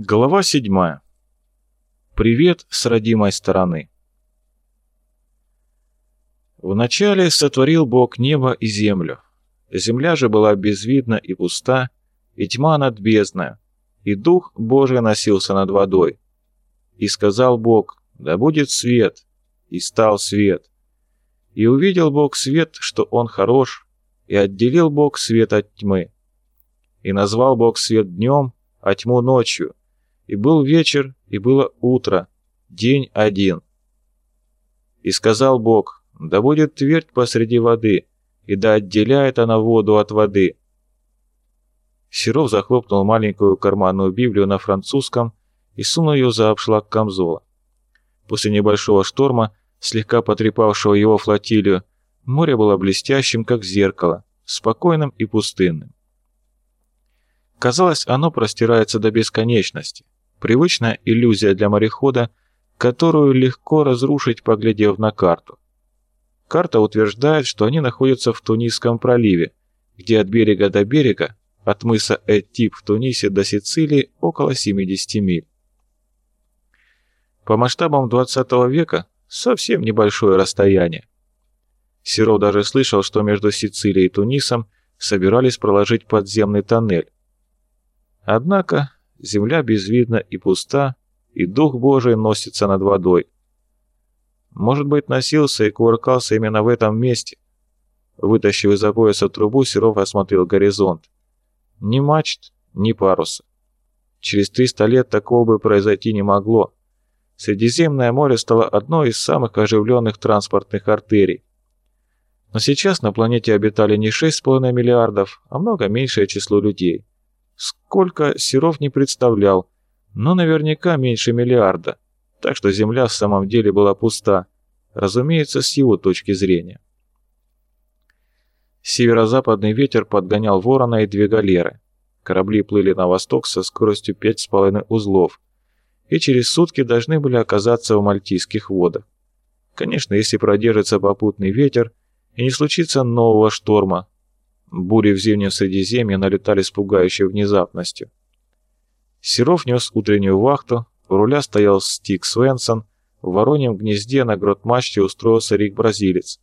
Глава седьмая. Привет с родимой стороны. Вначале сотворил Бог небо и землю. Земля же была безвидна и пуста, и тьма над бездной, и Дух Божий носился над водой. И сказал Бог, да будет свет, и стал свет. И увидел Бог свет, что он хорош, и отделил Бог свет от тьмы. И назвал Бог свет днем, а тьму ночью, и был вечер, и было утро, день один. И сказал Бог, да будет твердь посреди воды, и да отделяет она воду от воды. Серов захлопнул маленькую карманную Библию на французском и сунул ее за обшлаг камзола. После небольшого шторма, слегка потрепавшего его флотилию, море было блестящим, как зеркало, спокойным и пустынным. Казалось, оно простирается до бесконечности. Привычная иллюзия для морехода, которую легко разрушить, поглядев на карту. Карта утверждает, что они находятся в Тунисском проливе, где от берега до берега, от мыса Этип в Тунисе до Сицилии, около 70 миль. По масштабам 20 века совсем небольшое расстояние. Серов даже слышал, что между Сицилией и Тунисом собирались проложить подземный тоннель. Однако земля безвидна и пуста, и Дух Божий носится над водой. Может быть, носился и кувыркался именно в этом месте. Вытащив из-за пояса трубу, Серов осмотрел горизонт. Ни мачт, ни паруса. Через 300 лет такого бы произойти не могло. Средиземное море стало одной из самых оживленных транспортных артерий. Но сейчас на планете обитали не 6,5 миллиардов, а много меньшее число людей. Сколько Серов не представлял, но наверняка меньше миллиарда, так что Земля в самом деле была пуста, разумеется, с его точки зрения. Северо-западный ветер подгонял ворона и две галеры. Корабли плыли на восток со скоростью 5,5 узлов и через сутки должны были оказаться в Мальтийских водах. Конечно, если продержится попутный ветер и не случится нового шторма, Бури в зимнем Средиземье налетали с пугающей внезапностью. Серов нес утреннюю вахту, у руля стоял Стик Свенсон, в вороньем гнезде на грот-мачте устроился Рик-бразилец,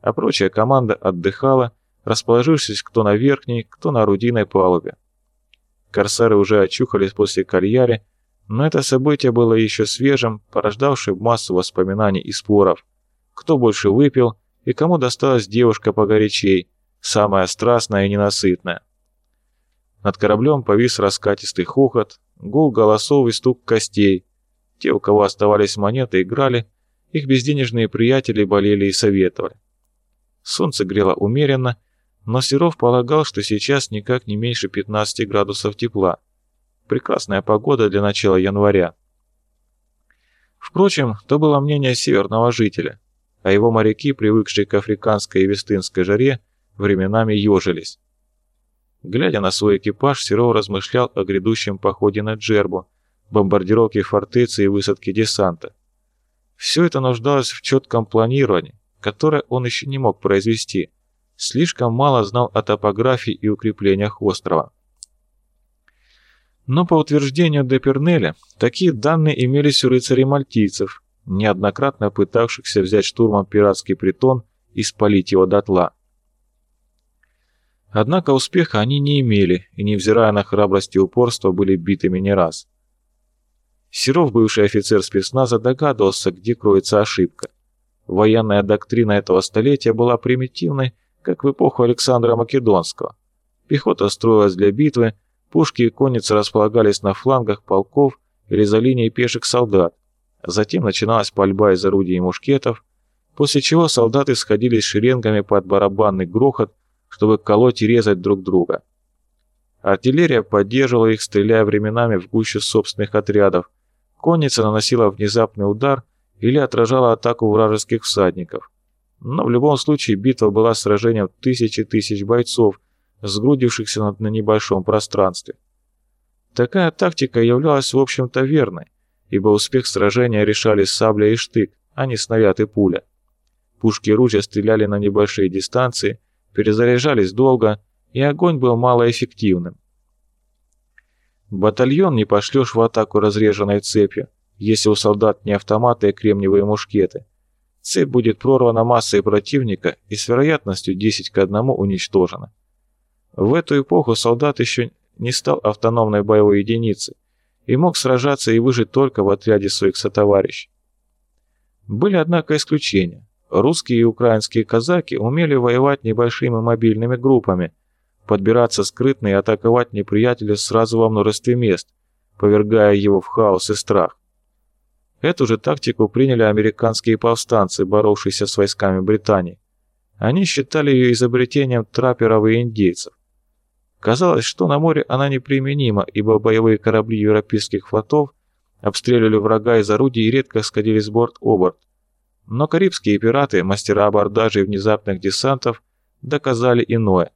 а прочая команда отдыхала, расположившись кто на верхней, кто на орудийной палубе. Корсары уже очухались после кальяри, но это событие было еще свежим, порождавшим массу воспоминаний и споров. Кто больше выпил и кому досталась девушка погорячей, самая страстная и ненасытная. Над кораблем повис раскатистый хохот, гул голосов и стук костей. Те, у кого оставались монеты, играли, их безденежные приятели болели и советовали. Солнце грело умеренно, но Серов полагал, что сейчас никак не меньше 15 градусов тепла. Прекрасная погода для начала января. Впрочем, то было мнение северного жителя, а его моряки, привыкшие к африканской и вестынской жаре, временами ежились. Глядя на свой экипаж, Серов размышлял о грядущем походе на Джербу, бомбардировке фортецы и высадке десанта. Все это нуждалось в четком планировании, которое он еще не мог произвести. Слишком мало знал о топографии и укреплениях острова. Но по утверждению Депернеля, такие данные имелись у рыцарей-мальтийцев, неоднократно пытавшихся взять штурмом пиратский притон и спалить его дотла. Однако успеха они не имели и, невзирая на храбрость и упорство, были битыми не раз. Серов, бывший офицер спецназа, догадывался, где кроется ошибка. Военная доктрина этого столетия была примитивной, как в эпоху Александра Македонского. Пехота строилась для битвы, пушки и конницы располагались на флангах полков или за линией пеших солдат. Затем начиналась пальба из орудий и мушкетов, после чего солдаты сходились шеренгами под барабанный грохот, чтобы колоть и резать друг друга. Артиллерия поддерживала их, стреляя временами в гущу собственных отрядов. Конница наносила внезапный удар или отражала атаку вражеских всадников. Но в любом случае битва была сражением тысячи тысяч бойцов, сгрудившихся на, на небольшом пространстве. Такая тактика являлась в общем-то верной, ибо успех сражения решали сабля и штык, а не снаряд и пуля. Пушки и ружья стреляли на небольшие дистанции – перезаряжались долго, и огонь был малоэффективным. Батальон не пошлешь в атаку разреженной цепью, если у солдат не автоматы и кремниевые мушкеты. Цепь будет прорвана массой противника и с вероятностью 10 к 1 уничтожена. В эту эпоху солдат еще не стал автономной боевой единицей и мог сражаться и выжить только в отряде своих сотоварищей. Были, однако, исключения. Русские и украинские казаки умели воевать небольшими мобильными группами, подбираться скрытно и атаковать неприятеля сразу во множестве мест, повергая его в хаос и страх. Эту же тактику приняли американские повстанцы, боровшиеся с войсками Британии. Они считали ее изобретением трапперов и индейцев. Казалось, что на море она неприменима, ибо боевые корабли европейских флотов обстреливали врага из орудий и редко сходили с борт-оборт. Но карибские пираты, мастера абордажа и внезапных десантов, доказали иное.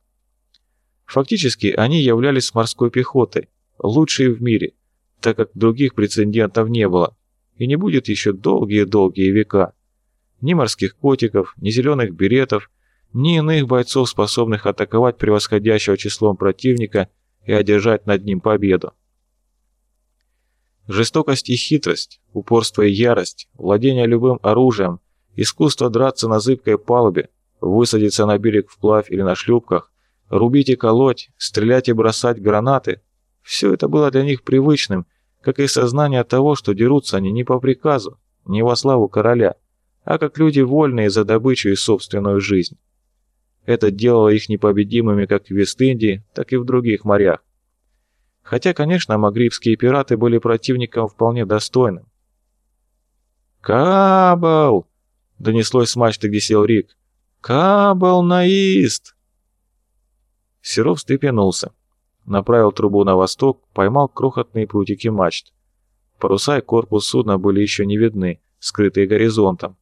Фактически они являлись морской пехотой, лучшей в мире, так как других прецедентов не было, и не будет еще долгие-долгие века. Ни морских котиков, ни зеленых беретов, ни иных бойцов, способных атаковать превосходящего числом противника и одержать над ним победу. Жестокость и хитрость, упорство и ярость, владение любым оружием, искусство драться на зыбкой палубе, высадиться на берег вплавь или на шлюпках, рубить и колоть, стрелять и бросать гранаты – все это было для них привычным, как и сознание того, что дерутся они не по приказу, не во славу короля, а как люди вольные за добычу и собственную жизнь. Это делало их непобедимыми как в Вест-Индии, так и в других морях. Хотя, конечно, магрибские пираты были противником вполне достойным. «Кабал!» — донеслось с мачты, где сел Рик. «Кабал наист!» Серов встрепенулся. Направил трубу на восток, поймал крохотные прутики мачт. Паруса и корпус судна были еще не видны, скрытые горизонтом.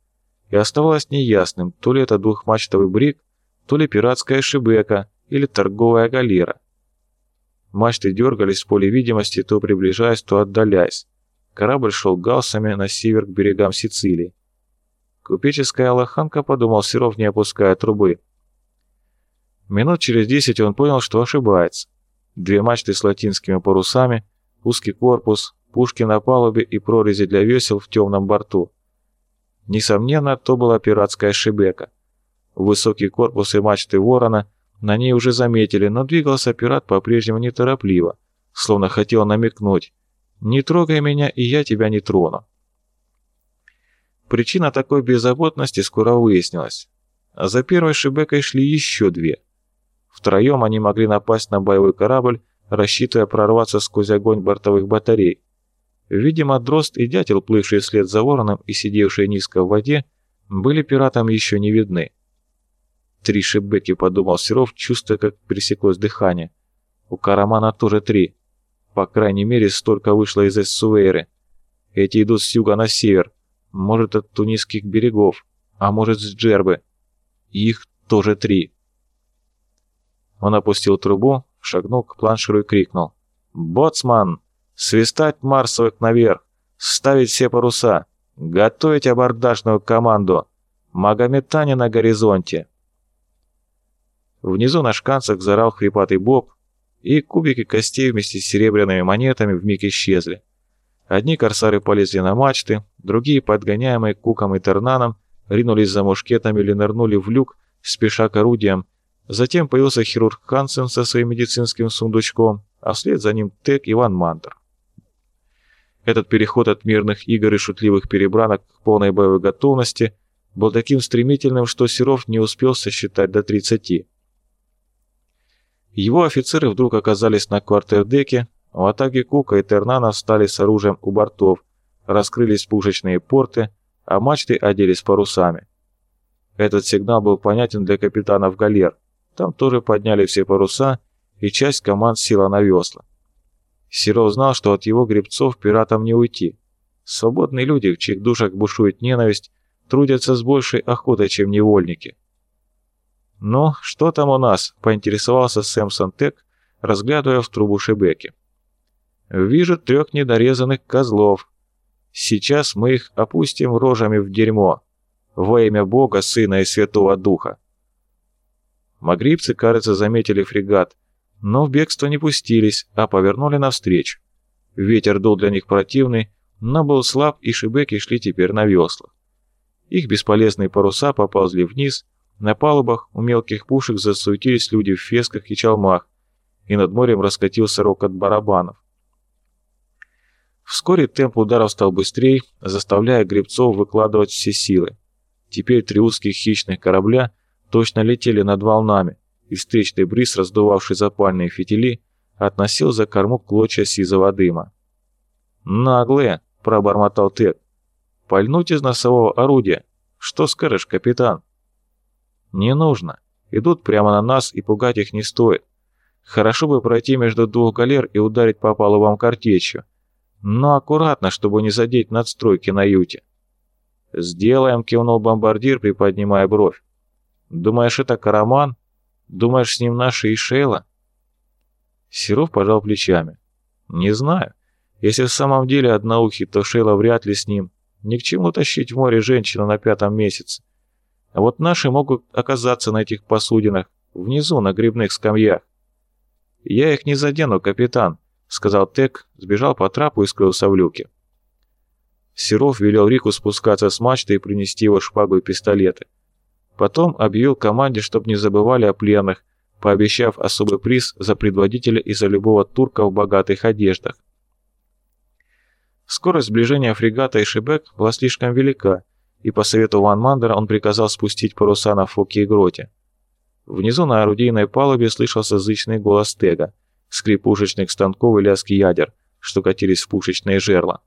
И оставалось неясным, то ли это двухмачтовый брик, то ли пиратская шибека или торговая галера. Мачты дергались в поле видимости, то приближаясь, то отдаляясь. Корабль шел галсами на север к берегам Сицилии. Купеческая лоханка, подумал Серов, не опуская трубы. Минут через десять он понял, что ошибается. Две мачты с латинскими парусами, узкий корпус, пушки на палубе и прорези для весел в темном борту. Несомненно, то была пиратская шибека. Высокий корпус и мачты ворона на ней уже заметили, но двигался пират по-прежнему неторопливо, словно хотел намекнуть «Не трогай меня, и я тебя не трону». Причина такой беззаботности скоро выяснилась. А за первой шибекой шли еще две. Втроем они могли напасть на боевой корабль, рассчитывая прорваться сквозь огонь бортовых батарей. Видимо, Дрозд и Дятел, плывшие вслед за вороном и сидевшие низко в воде, были пиратам еще не видны. Три шибеки, подумал Серов, чувствуя, как пересеклось дыхание. У Карамана тоже три. По крайней мере, столько вышло из Эссуэйры. Эти идут с юга на север. Может, от тунисских берегов, а может, с Джербы. Их тоже три. Он опустил трубу, шагнул к планшеру и крикнул. «Боцман! Свистать марсовых наверх! Ставить все паруса! Готовить абордажную команду! Магометане на горизонте!» Внизу на шканцах зарал хрипатый боб, и кубики костей вместе с серебряными монетами вмиг исчезли. Одни корсары полезли на мачты, другие, подгоняемые Куком и Тернаном, ринулись за мушкетами или нырнули в люк, спеша к орудиям. Затем появился хирург Хансен со своим медицинским сундучком, а вслед за ним Тек и Ван Мантер. Этот переход от мирных игр и шутливых перебранок к полной боевой готовности был таким стремительным, что Серов не успел сосчитать до 30. Его офицеры вдруг оказались на квартердеке, в атаке Кука и Тернана встали с оружием у бортов, раскрылись пушечные порты, а мачты оделись парусами. Этот сигнал был понятен для капитанов галер. Там тоже подняли все паруса, и часть команд села на весла. Серов знал, что от его гребцов пиратам не уйти. Свободные люди, в чьих душах бушует ненависть, трудятся с большей охотой, чем невольники. «Ну, что там у нас?» — поинтересовался Сэмсон Тек, разглядывая в трубу Шебеки. «Вижу трех недорезанных козлов. Сейчас мы их опустим рожами в дерьмо. Во имя Бога, Сына и Святого Духа». Магрибцы, кажется, заметили фрегат, но в бегство не пустились, а повернули навстречу. Ветер дул для них противный, но был слаб, и шибеки шли теперь на веслах. Их бесполезные паруса поползли вниз, на палубах у мелких пушек засуетились люди в фесках и чалмах, и над морем раскатился рокот барабанов. Вскоре темп ударов стал быстрее, заставляя гребцов выкладывать все силы. Теперь три узких хищных корабля точно летели над волнами, и встречный бриз, раздувавший запальные фитили, относил за корму клочья сизого дыма. «Наглые!» – пробормотал Тед. «Пальнуть из носового орудия! Что скажешь, капитан?» «Не нужно. Идут прямо на нас, и пугать их не стоит. Хорошо бы пройти между двух галер и ударить по палубам картечью. Но аккуратно, чтобы не задеть надстройки на юте». «Сделаем», — кивнул бомбардир, приподнимая бровь. «Думаешь, это Караман? Думаешь, с ним наши и Шейла?» Серов пожал плечами. «Не знаю. Если в самом деле одноухий, то Шейла вряд ли с ним. Ни к чему тащить в море женщину на пятом месяце. А вот наши могут оказаться на этих посудинах, внизу, на грибных скамьях. «Я их не задену, капитан», — сказал Тек, сбежал по трапу и скрылся в люке. Серов велел Рику спускаться с мачты и принести его шпагу и пистолеты. Потом объявил команде, чтобы не забывали о пленных, пообещав особый приз за предводителя и за любого турка в богатых одеждах. Скорость сближения фрегата и Шибек была слишком велика, и по совету Ван Мандера он приказал спустить паруса на Фоке и Гроте. Внизу на орудийной палубе слышался зычный голос Тега, скрип пушечных станков и лязг ядер, что катились в пушечные жерла.